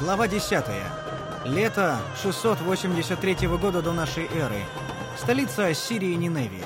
Глава 10. Лето 683 года до нашей эры. Столица Ассирии Ниневия.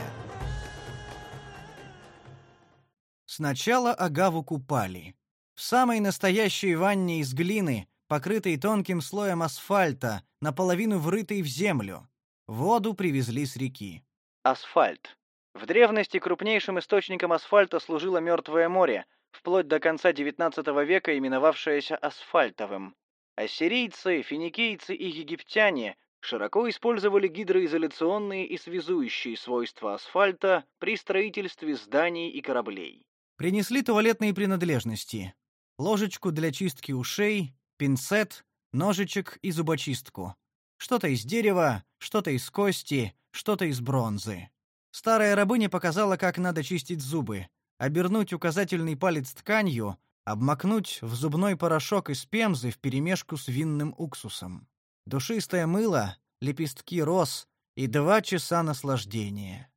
Сначала Агаву купали. В самой настоящей ванне из глины, покрытой тонким слоем асфальта, наполовину врытой в землю. Воду привезли с реки. Асфальт. В древности крупнейшим источником асфальта служило Мертвое море, вплоть до конца XIX века именовавшееся асфальтовым. Ассирийцы, финикийцы и египтяне широко использовали гидроизоляционные и связующие свойства асфальта при строительстве зданий и кораблей. Принесли туалетные принадлежности: ложечку для чистки ушей, пинцет, ножичек и зубочистку. Что-то из дерева, что-то из кости, что-то из бронзы. Старая рабыня показала, как надо чистить зубы: обернуть указательный палец тканью, обмакнуть в зубной порошок из пемзы вперемешку с винным уксусом. Душистое мыло, лепестки роз и два часа наслаждения.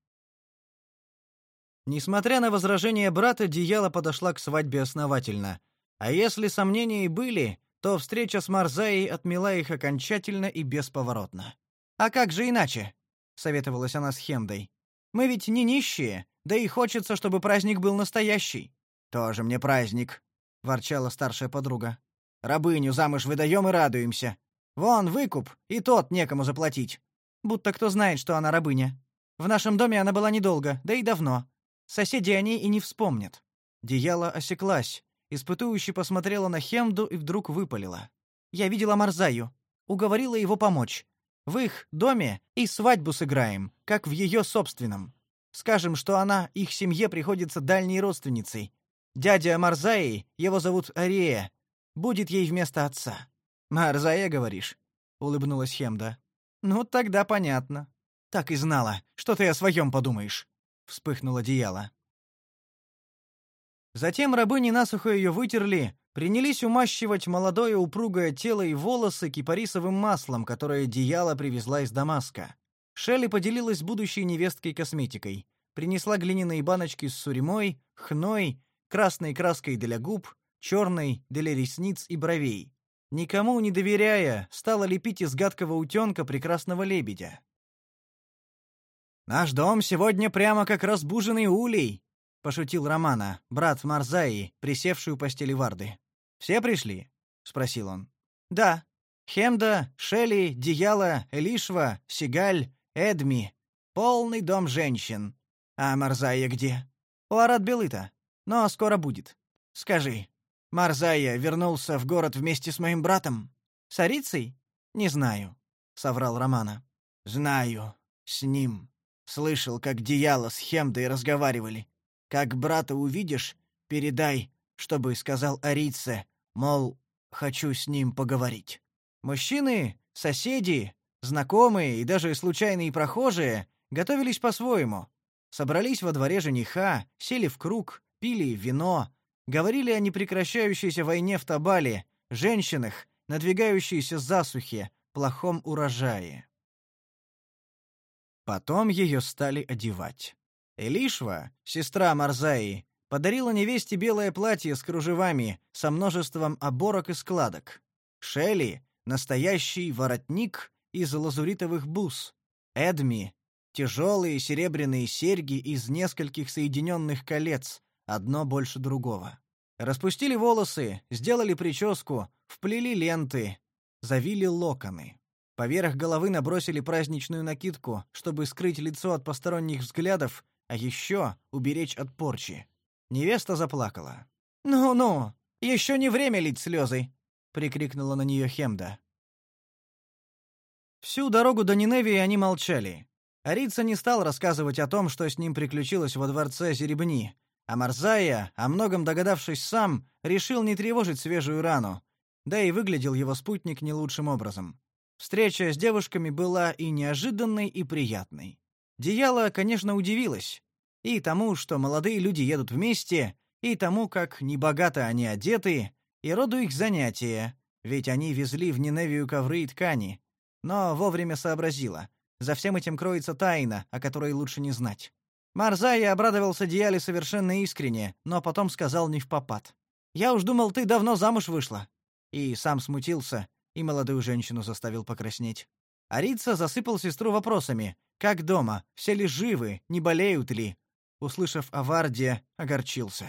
Несмотря на возражения брата, Дияла подошла к свадьбе основательно. А если сомнения и были, то встреча с Марзаей отмела их окончательно и бесповоротно. «А как же иначе?» — советовалась она с Хемдой. «Мы ведь не нищие, да и хочется, чтобы праздник был настоящий». «Тоже мне праздник», ворчала старшая подруга. Рабыню замуж выдаем и радуемся. Вон выкуп, и тот некому заплатить. Будто кто знает, что она рабыня. В нашем доме она была недолго, да и давно. Соседи о ней и не вспомнят. Дияла осеклась, испытующе посмотрела на Хемду и вдруг выпалила: "Я видела Марзаю, уговорила его помочь. В их доме и свадьбу сыграем, как в ее собственном. Скажем, что она их семье приходится дальней родственницей, Дядя Марзаи, его зовут Ария, будет ей вместо отца. Марзая, говоришь? улыбнулась Хемда. Ну тогда понятно. Так и знала, что ты о своем подумаешь, вспыхнуло одеяло. Затем рабыни насухо ее вытерли, принялись умащивать молодое упругое тело и волосы кипарисовым маслом, которое Дияла привезла из Дамаска. Шелли поделилась будущей невесткой косметикой. Принесла глиняные баночки с суримой, хной красной краской для губ, черной для ресниц и бровей. Никому не доверяя, стала лепить из гадкого утенка прекрасного лебедя. Наш дом сегодня прямо как разбуженный улей, пошутил Романа, брат Марзаи, присевший у постели Варды. Все пришли? спросил он. Да. Хемда, Шели, Дияла, Элишва, Сигаль, Эдми. Полный дом женщин. А Марзая где? У Арат Белыта но скоро будет. Скажи, Марзая вернулся в город вместе с моим братом? С Арицей? Не знаю, соврал Романа. Знаю, с ним. Слышал, как Дияла с Хемдой разговаривали. Как брата увидишь, передай, чтобы сказал Арице, мол, хочу с ним поговорить. Мужчины, соседи, знакомые и даже случайные прохожие готовились по-своему. Собрались во дворе жениха, сели в круг, пили вино, говорили о непрекращающейся войне в Табале, женщинах, надвигающейся засухе, плохом урожае. Потом ее стали одевать. Элишва, сестра Марзаи, подарила невесте белое платье с кружевами, со множеством оборок и складок. Шелли — настоящий воротник из лазуритовых бус. Эдми — тяжелые серебряные серьги из нескольких соединенных колец, одно больше другого. Распустили волосы, сделали прическу, вплели ленты, завили локоны. Поверх головы набросили праздничную накидку, чтобы скрыть лицо от посторонних взглядов, а еще уберечь от порчи. Невеста заплакала. «Ну-ну, еще не время лить слезы!» — прикрикнула на нее Хемда. Всю дорогу до Ниневии они молчали. Арица не стал рассказывать о том, что с ним приключилось во дворце Зеребни, а Марзая, о многом догадавшись сам, решил не тревожить свежую рану, да и выглядел его спутник не лучшим образом. Встреча с девушками была и неожиданной, и приятной. Дияла, конечно, удивилась. И тому, что молодые люди едут вместе, и тому, как небогато они одеты, и роду их занятия, ведь они везли в Ниневию ковры и ткани. Но вовремя сообразила. За всем этим кроется тайна, о которой лучше не знать. Марзай обрадовался Диале совершенно искренне, но потом сказал не в попад. «Я уж думал, ты давно замуж вышла. И сам смутился, и молодую женщину заставил покраснеть. Арица засыпал сестру вопросами. Как дома? Все ли живы? Не болеют ли? Услышав о Варде, огорчился.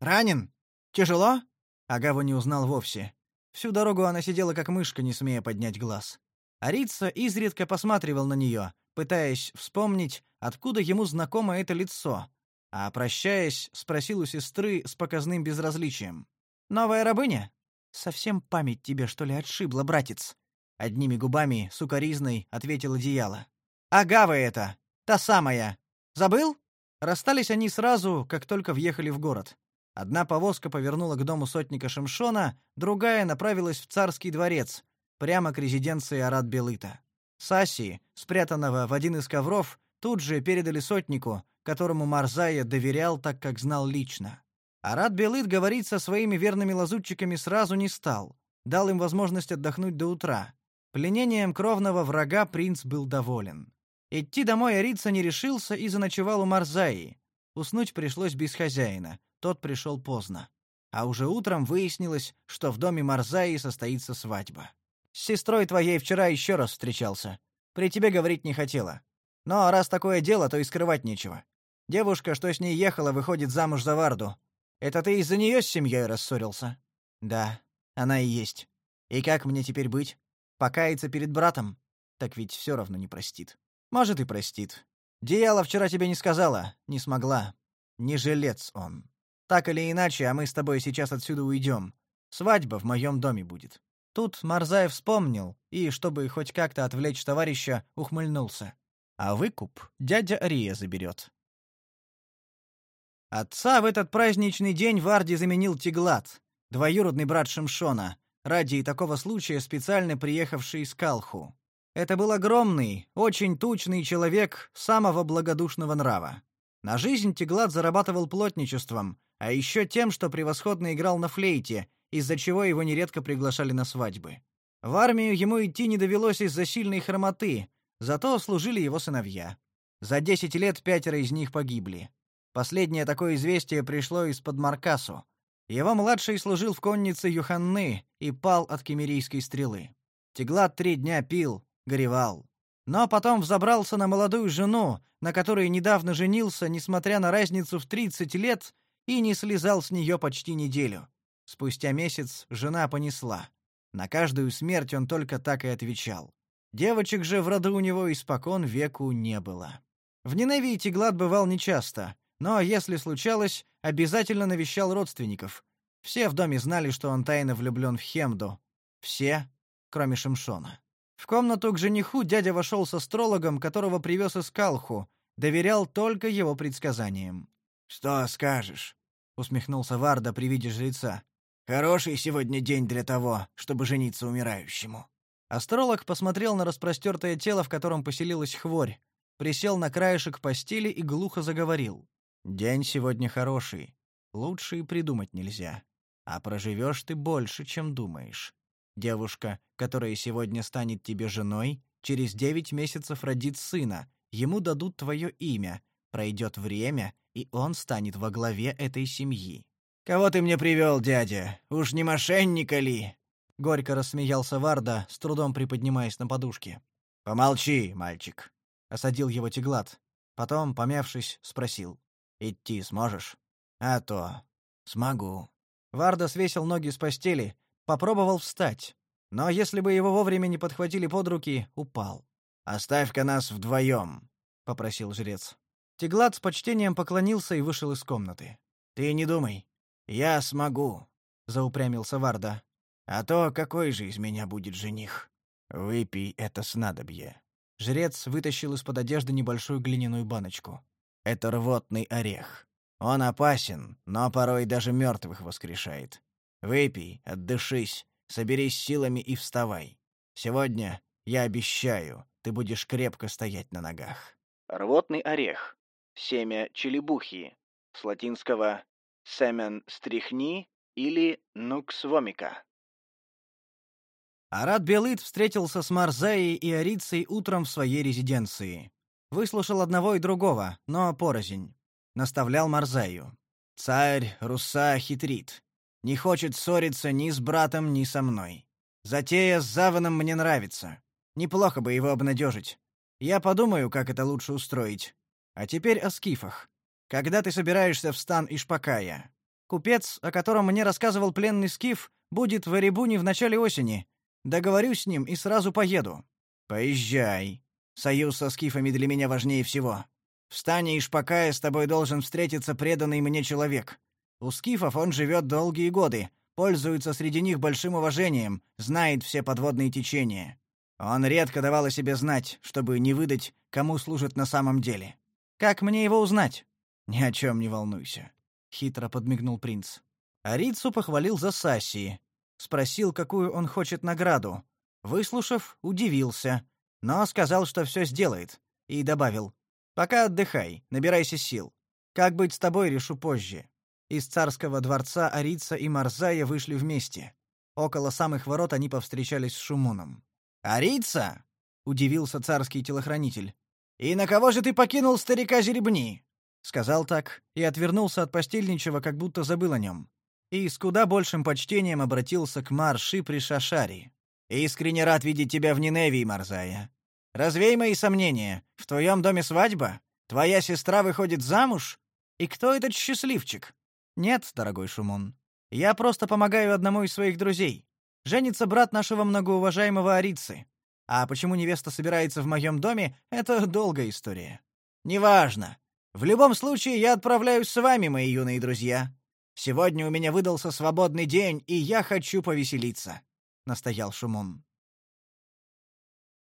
«Ранен? Тяжело?» Агаву не узнал вовсе. Всю дорогу она сидела как мышка, не смея поднять глаз. Арица изредка посматривал на нее, пытаясь вспомнить, откуда ему знакомо это лицо, а, прощаясь, спросил у сестры с показным безразличием. «Новая рабыня? Совсем память тебе, что ли, отшибла, братец?» Одними губами, сукоризной, ответил одеяло. «Агава это! Та самая! Забыл?» Расстались они сразу, как только въехали в город. Одна повозка повернула к дому сотника Шимшона, другая направилась в царский дворец, прямо к резиденции Арат-Белыта. Саси, спрятанного в один из ковров, тут же передали сотнику, которому Марзая доверял, так как знал лично. Арат Белыт говорить со своими верными лазутчиками сразу не стал, дал им возможность отдохнуть до утра. Пленением кровного врага принц был доволен. Идти домой Арица не решился и заночевал у Марзаи. Уснуть пришлось без хозяина, тот пришел поздно. А уже утром выяснилось, что в доме Марзаи состоится свадьба. С сестрой твоей вчера еще раз встречался. При тебе говорить не хотела. Но раз такое дело, то и скрывать нечего. Девушка, что с ней ехала, выходит замуж за Варду. Это ты из-за нее с семьей рассорился? Да, она и есть. И как мне теперь быть? Покаяться перед братом? Так ведь все равно не простит. Может, и простит. Диала вчера тебе не сказала, не смогла. Не жилец он. Так или иначе, а мы с тобой сейчас отсюда уйдем. Свадьба в моем доме будет. Тут Марзаев вспомнил и, чтобы хоть как-то отвлечь товарища, ухмыльнулся. А выкуп дядя Ария заберет. Отца в этот праздничный день Варди заменил Тиглат, двоюродный брат Шимшона, ради такого случая специально приехавший из Калху. Это был огромный, очень тучный человек самого благодушного нрава. На жизнь Тиглат зарабатывал плотничеством, а еще тем, что превосходно играл на флейте из-за чего его нередко приглашали на свадьбы. В армию ему идти не довелось из-за сильной хромоты, зато служили его сыновья. За десять лет пятеро из них погибли. Последнее такое известие пришло из-под Маркасу. Его младший служил в коннице Юханны и пал от кемерийской стрелы. Теглат три дня пил, горевал. Но потом взобрался на молодую жену, на которой недавно женился, несмотря на разницу в 30 лет, и не слезал с нее почти неделю. Спустя месяц жена понесла. На каждую смерть он только так и отвечал. Девочек же в роду у него испокон веку не было. В Ниневии Теглат бывал нечасто, но если случалось, обязательно навещал родственников. Все в доме знали, что он тайно влюблен в Хемду. Все, кроме Шимшона. В комнату к жениху дядя вошел с астрологом, которого привез из Калху, доверял только его предсказаниям. «Что скажешь?» — усмехнулся Варда при виде жреца. Хороший сегодня день для того, чтобы жениться умирающему. Астролог посмотрел на распростертое тело, в котором поселилась хворь, присел на краешек постели и глухо заговорил. День сегодня хороший. Лучше и придумать нельзя. А проживешь ты больше, чем думаешь. Девушка, которая сегодня станет тебе женой, через девять месяцев родит сына. Ему дадут твое имя. Пройдет время, и он станет во главе этой семьи. «Кого ты мне привел, дядя? Уж не мошенника ли?» Горько рассмеялся Варда, с трудом приподнимаясь на подушке. «Помолчи, мальчик», — осадил его Теглат. Потом, помявшись, спросил. «Идти сможешь?» «А то. Смогу». Варда свесил ноги с постели, попробовал встать. Но если бы его вовремя не подхватили под руки, упал. «Оставь-ка нас вдвоем», — попросил жрец. Теглат с почтением поклонился и вышел из комнаты. «Ты не думай. «Я смогу», — заупрямился Варда. «А то какой же из меня будет жених? Выпей это снадобье». Жрец вытащил из-под одежды небольшую глиняную баночку. «Это рвотный орех. Он опасен, но порой даже мертвых воскрешает. Выпей, отдышись, соберись силами и вставай. Сегодня, я обещаю, ты будешь крепко стоять на ногах». Рвотный орех. Семя челебухи. С латинского семен стрихни или нуксвомика. Арат Белыт встретился с Марзаей и Арицей утром в своей резиденции. Выслушал одного и другого, но порознь. Наставлял Марзаю. «Царь Руса хитрит. Не хочет ссориться ни с братом, ни со мной. Затея с Заваном мне нравится. Неплохо бы его обнадежить. Я подумаю, как это лучше устроить. А теперь о скифах. Когда ты собираешься в стан Ишпакая? Купец, о котором мне рассказывал пленный скиф, будет в Эребуне в начале осени. Договорюсь с ним и сразу поеду. Поезжай. Союз со скифами для меня важнее всего. В стане Ишпакая с тобой должен встретиться преданный мне человек. У скифов он живет долгие годы, пользуется среди них большим уважением, знает все подводные течения. Он редко давал о себе знать, чтобы не выдать, кому служит на самом деле. Как мне его узнать? Ни о чем не волнуйся, хитро подмигнул принц. Арицу похвалил за Саси, спросил, какую он хочет награду. Выслушав, удивился, но сказал, что все сделает, и добавил: "Пока отдыхай, набирайся сил. Как быть с тобой, решу позже". Из царского дворца Арица и Марзая вышли вместе. Около самых ворот они повстречались с Шумуном. «Арица?» — удивился царский телохранитель. «И на кого же ты покинул старика Жеребни?» Сказал так и отвернулся от постельничего, как будто забыл о нем. И с куда большим почтением обратился к Марши при Шашари. «Искренне рад видеть тебя в Ниневии, Марзая. Развей мои сомнения. В твоем доме свадьба? Твоя сестра выходит замуж? И кто этот счастливчик?» «Нет, дорогой Шумон. Я просто помогаю одному из своих друзей. Женится брат нашего многоуважаемого Арицы. А почему невеста собирается в моем доме это долгая история. Неважно. В любом случае я отправляюсь с вами, мои юные друзья. Сегодня у меня выдался свободный день, и я хочу повеселиться, настоял Шумон.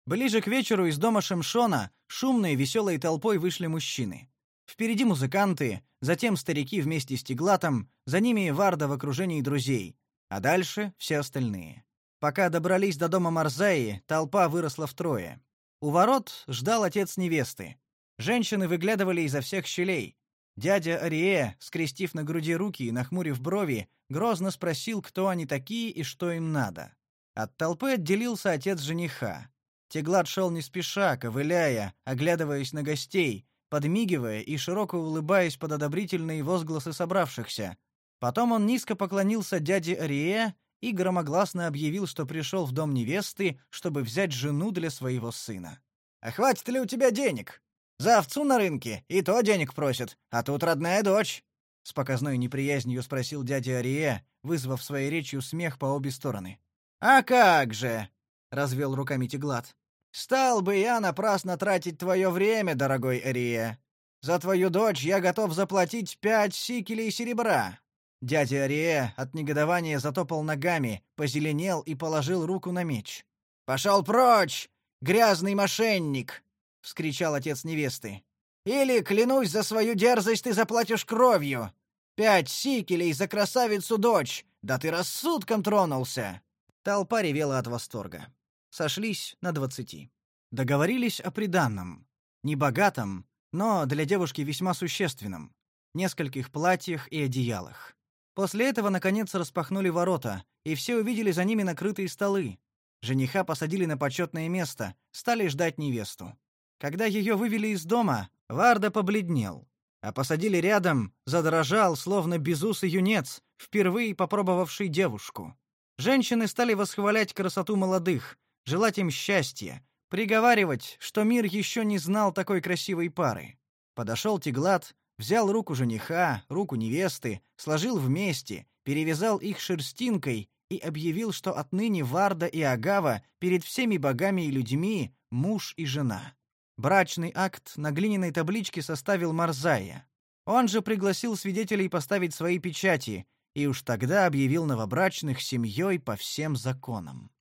Ближе к вечеру из дома Шемшона шумной веселой толпой вышли мужчины. Впереди музыканты, затем старики вместе с Теглатом, за ними Варда в окружении друзей, а дальше все остальные. Пока добрались до дома Марзаи, толпа выросла втрое. У ворот ждал отец невесты. Женщины выглядывали изо всех щелей. Дядя Арие, скрестив на груди руки и нахмурив брови, грозно спросил, кто они такие и что им надо. От толпы отделился отец жениха. Теглат шел не спеша, ковыляя, оглядываясь на гостей, подмигивая и широко улыбаясь под одобрительные возгласы собравшихся, Потом он низко поклонился дяде Арие и громогласно объявил, что пришел в дом невесты, чтобы взять жену для своего сына. «А хватит ли у тебя денег? За овцу на рынке и то денег просят, а тут родная дочь!» С показной неприязнью спросил дядя Арие, вызвав своей речью смех по обе стороны. «А как же!» — развел руками Теглат. «Стал бы я напрасно тратить твое время, дорогой Арие. За твою дочь я готов заплатить пять сикелей серебра. Дядя Арие от негодования затопал ногами, позеленел и положил руку на меч. «Пошел прочь, грязный мошенник!» — вскричал отец невесты. «Или, клянусь за свою дерзость, ты заплатишь кровью! Пять сикелей за красавицу дочь! Да ты рассудком тронулся!» Толпа ревела от восторга. Сошлись на двадцати. Договорились о приданном. Небогатом, но для девушки весьма существенном. Нескольких платьях и одеялах. После этого наконец распахнули ворота, и все увидели за ними накрытые столы. Жениха посадили на почетное место, стали ждать невесту. Когда ее вывели из дома, Варда побледнел, а посадили рядом, задрожал, словно безусый юнец, впервые попробовавший девушку. Женщины стали восхвалять красоту молодых, желать им счастья, приговаривать, что мир еще не знал такой красивой пары. Подошел Теглат, Взял руку жениха, руку невесты, сложил вместе, перевязал их шерстинкой и объявил, что отныне Варда и Агава перед всеми богами и людьми муж и жена. Брачный акт на глиняной табличке составил Марзая. Он же пригласил свидетелей поставить свои печати и уж тогда объявил новобрачных семьей по всем законам.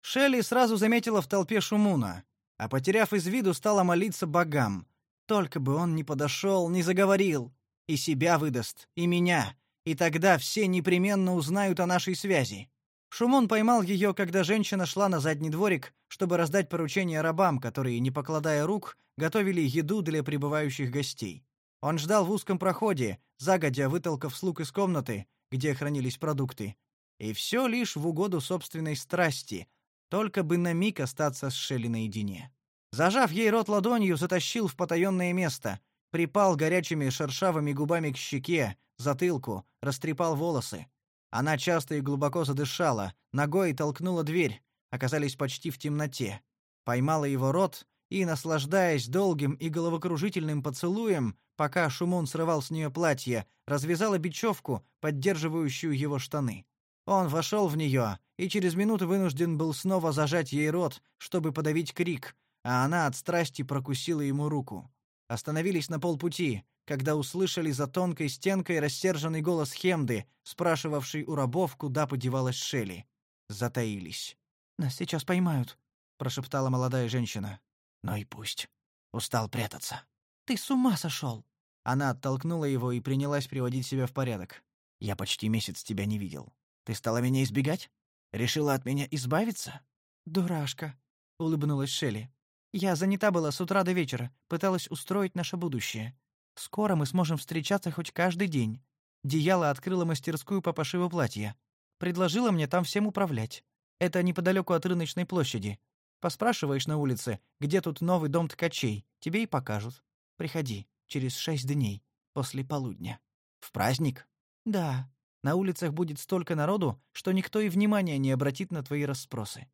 Шелли сразу заметила в толпе Шумуна, а потеряв из виду, стала молиться богам, только бы он не подошел, не заговорил. И себя выдаст, и меня. И тогда все непременно узнают о нашей связи. Шумон поймал ее, когда женщина шла на задний дворик, чтобы раздать поручения рабам, которые, не покладая рук, готовили еду для прибывающих гостей. Он ждал в узком проходе, загодя вытолкав слуг из комнаты, где хранились продукты. И все лишь в угоду собственной страсти, только бы на миг остаться с Шелли наедине. Зажав ей рот ладонью, затащил в потаенное место, припал горячими шершавыми губами к щеке, затылку, растрепал волосы. Она часто и глубоко задышала, ногой толкнула дверь, оказались почти в темноте. Поймала его рот и, наслаждаясь долгим и головокружительным поцелуем, пока Шумун срывал с нее платье, развязала бечевку, поддерживающую его штаны. Он вошел в нее и через минуту вынужден был снова зажать ей рот, чтобы подавить крик, а она от страсти прокусила ему руку. Остановились на полпути, когда услышали за тонкой стенкой рассерженный голос Хемды, спрашивавший у рабов, куда подевалась Шелли. Затаились. «Нас сейчас поймают», — прошептала молодая женщина. «Ну и пусть. Устал прятаться». «Ты с ума сошел!» Она оттолкнула его и принялась приводить себя в порядок. «Я почти месяц тебя не видел. Ты стала меня избегать? Решила от меня избавиться?» «Дурашка», — улыбнулась Шелли. «Я занята была с утра до вечера, пыталась устроить наше будущее. Скоро мы сможем встречаться хоть каждый день. Дияла открыла мастерскую по пошиву платья. Предложила мне там всем управлять. Это неподалеку от рыночной площади. Поспрашиваешь на улице, где тут новый дом ткачей, тебе и покажут. Приходи через шесть дней, после полудня. В праздник? Да. На улицах будет столько народу, что никто и внимания не обратит на твои расспросы.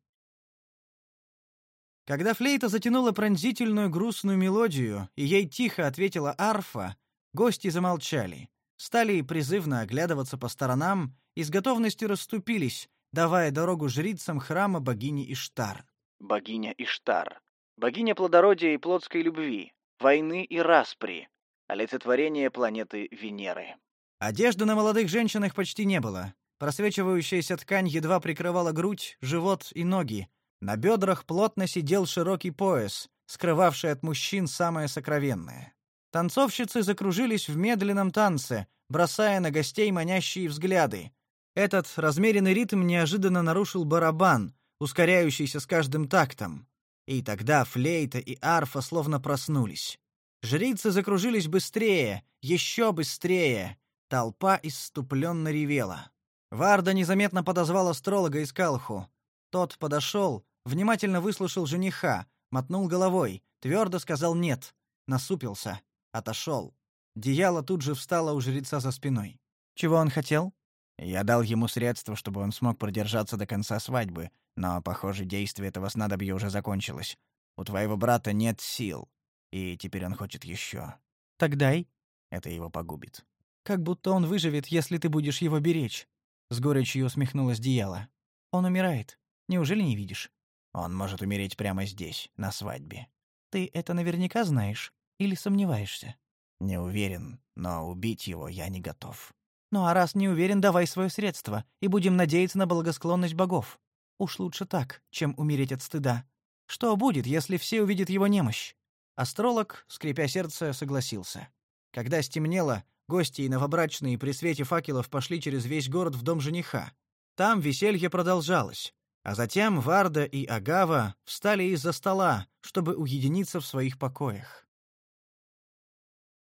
Когда флейта затянула пронзительную грустную мелодию, и ей тихо ответила арфа, гости замолчали, стали призывно оглядываться по сторонам и с готовностью расступились, давая дорогу жрицам храма богини Иштар. Богиня Иштар. Богиня плодородия и плотской любви, войны и распри, олицетворение планеты Венеры. Одежды на молодых женщинах почти не было. Просвечивающаяся ткань едва прикрывала грудь, живот и ноги. На бедрах плотно сидел широкий пояс, скрывавший от мужчин самое сокровенное. Танцовщицы закружились в медленном танце, бросая на гостей манящие взгляды. Этот размеренный ритм неожиданно нарушил барабан, ускоряющийся с каждым тактом. И тогда флейта и арфа словно проснулись. Жрицы закружились быстрее, еще быстрее. Толпа исступленно ревела. Варда незаметно подозвал астролога из Калху. Тот подошел, внимательно выслушал жениха, мотнул головой, твердо сказал «нет», насупился, отошел. Дияла тут же встала у жреца за спиной. «Чего он хотел?» «Я дал ему средства, чтобы он смог продержаться до конца свадьбы, но, похоже, действие этого снадобья уже закончилось. У твоего брата нет сил, и теперь он хочет еще. «Так дай». Это его погубит. Как будто он выживет, если ты будешь его беречь. С горечью усмехнулась Дияла. Он умирает. Неужели не видишь? Он может умереть прямо здесь, на свадьбе. Ты это наверняка знаешь или сомневаешься? Не уверен, но убить его я не готов. Ну а раз не уверен, давай свое средство и будем надеяться на благосклонность богов. Уж лучше так, чем умереть от стыда. Что будет, если все увидят его немощь? Астролог, скрипя сердце, согласился. Когда стемнело, Гости и новобрачные при свете факелов пошли через весь город в дом жениха. Там веселье продолжалось, а затем Варда и Агава встали из-за стола, чтобы уединиться в своих покоях.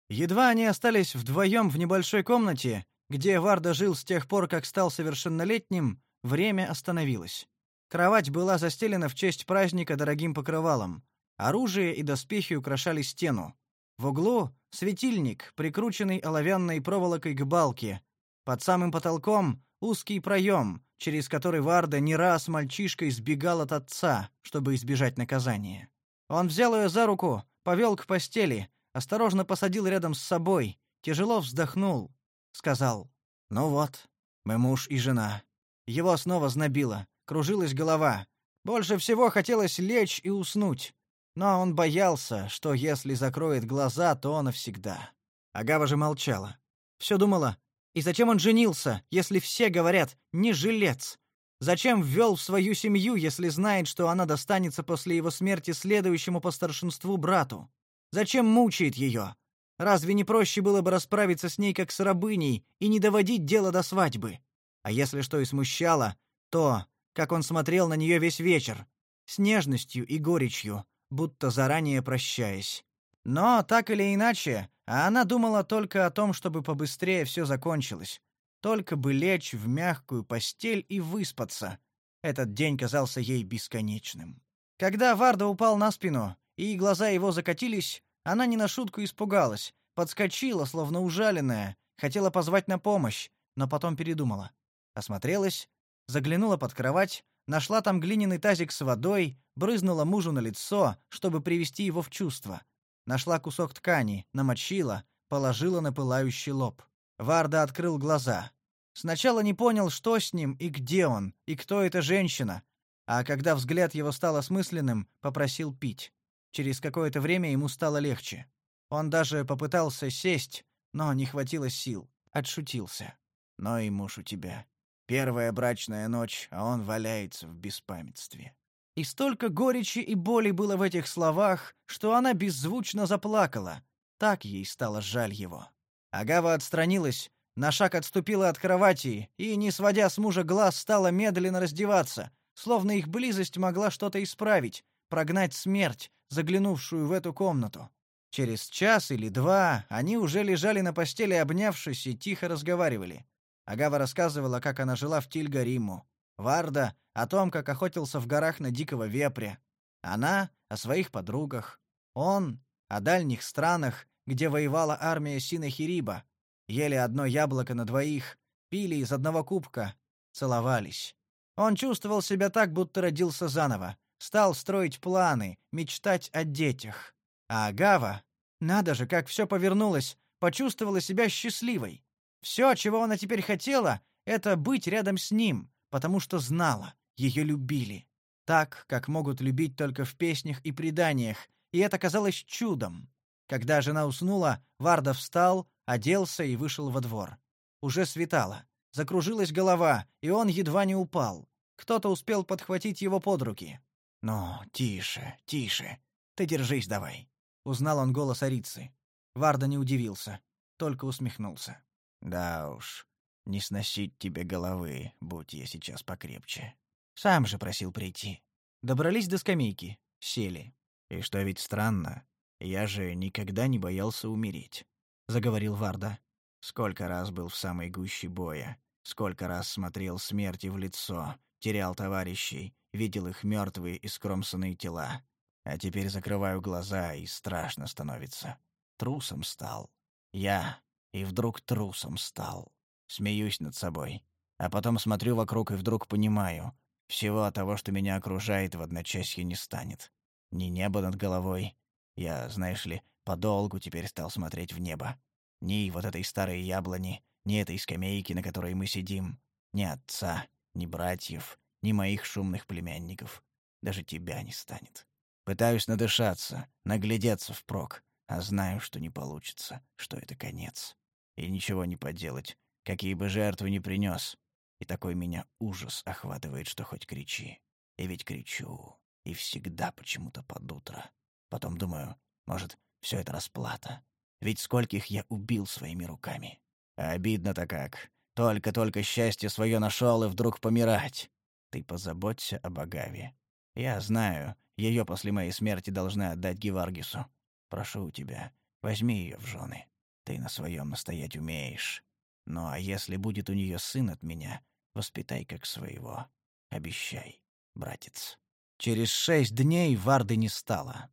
Едва они остались вдвоем в небольшой комнате, где Варда жил с тех пор, как стал совершеннолетним, время остановилось. Кровать была застелена в честь праздника дорогим покрывалом. Оружие и доспехи украшали стену. В углу светильник, прикрученный оловянной проволокой к балке. Под самым потолком узкий проем, через который Варда не раз мальчишкой сбегал от отца, чтобы избежать наказания. Он взял ее за руку, повел к постели, осторожно посадил рядом с собой, тяжело вздохнул, сказал: "Ну вот, мы муж и жена". Его снова знобило, кружилась голова. Больше всего хотелось лечь и уснуть. Но он боялся, что если закроет глаза, то навсегда. Агава же молчала. Все думала, и зачем он женился, если все говорят «не жилец»? Зачем ввел в свою семью, если знает, что она достанется после его смерти следующему по старшинству брату? Зачем мучает ее? Разве не проще было бы расправиться с ней как с рабыней и не доводить дело до свадьбы? А если что и смущало, то, как он смотрел на нее весь вечер, с нежностью и горечью, будто заранее прощаясь. Но так или иначе, она думала только о том, чтобы побыстрее все закончилось. Только бы лечь в мягкую постель и выспаться. Этот день казался ей бесконечным. Когда Варда упал на спину, и глаза его закатились, она не на шутку испугалась, подскочила, словно ужаленная, хотела позвать на помощь, но потом передумала. Осмотрелась, заглянула под кровать, нашла там глиняный тазик с водой, брызнула мужу на лицо, чтобы привести его в чувство. Нашла кусок ткани, намочила, положила на пылающий лоб. Варда открыл глаза. Сначала не понял, что с ним и где он, и кто эта женщина, а когда взгляд его стал осмысленным, попросил пить. Через какое-то время ему стало легче. Он даже попытался сесть, но не хватило сил. Отшутился. «Но и муж у тебя. Первая брачная ночь, а он валяется в беспамятстве». И столько горечи и боли было в этих словах, что она беззвучно заплакала. Так ей стало жаль его. Агава отстранилась, на шаг отступила от кровати и, не сводя с мужа глаз, стала медленно раздеваться, словно их близость могла что-то исправить, прогнать смерть, заглянувшую в эту комнату. Через час или два они уже лежали на постели, обнявшись, и тихо разговаривали. Агава рассказывала, как она жила в Тильгариму. Варда — о том, как охотился в горах на дикого вепря. Она — о своих подругах. Он — о дальних странах, где воевала армия Синахириба. Ели одно яблоко на двоих, пили из одного кубка, целовались. Он чувствовал себя так, будто родился заново. Стал строить планы, мечтать о детях. А Агава, надо же, как все повернулось, почувствовала себя счастливой. Все, чего она теперь хотела, это быть рядом с ним, потому что знала, ее любили. Так, как могут любить только в песнях и преданиях, и это казалось чудом. Когда жена уснула, Варда встал, оделся и вышел во двор. Уже светало. Закружилась голова, и он едва не упал. Кто-то успел подхватить его под руки. «Ну, тише, тише. Ты держись давай», — узнал он голос Арицы. Варда не удивился, только усмехнулся. «Да уж, не сносить тебе головы, будь я сейчас покрепче. Сам же просил прийти. Добрались до скамейки, сели. И что ведь странно, я же никогда не боялся умереть», — заговорил Варда. «Сколько раз был в самой гуще боя, сколько раз смотрел смерти в лицо, терял товарищей, видел их мертвые и скромсанные тела. А теперь закрываю глаза, и страшно становится. Трусом стал. Я. И вдруг трусом стал. Смеюсь над собой. А потом смотрю вокруг и вдруг понимаю. Всего того, что меня окружает, в одночасье не станет. Ни небо над головой. Я, знаешь ли, подолгу теперь стал смотреть в небо. Ни вот этой старой яблони, ни этой скамейки, на которой мы сидим, ни отца, ни братьев, ни моих шумных племянников. Даже тебя не станет. Пытаюсь надышаться, наглядеться впрок, а знаю, что не получится, что это конец. И ничего не поделать, какие бы жертвы ни принес. И такой меня ужас охватывает, что хоть кричи. И ведь кричу. И всегда почему-то под утро. Потом думаю, может, все это расплата. Ведь скольких я убил своими руками. Обидно-то как. Только-только счастье свое нашел и вдруг помирать. Ты позаботься об Агаве. Я знаю, ее после моей смерти должны отдать Геваргису. Прошу у тебя, возьми ее в жены. Ты на своем настоять умеешь. Ну а если будет у нее сын от меня, воспитай как своего. Обещай, братец. Через шесть дней Варды не стало.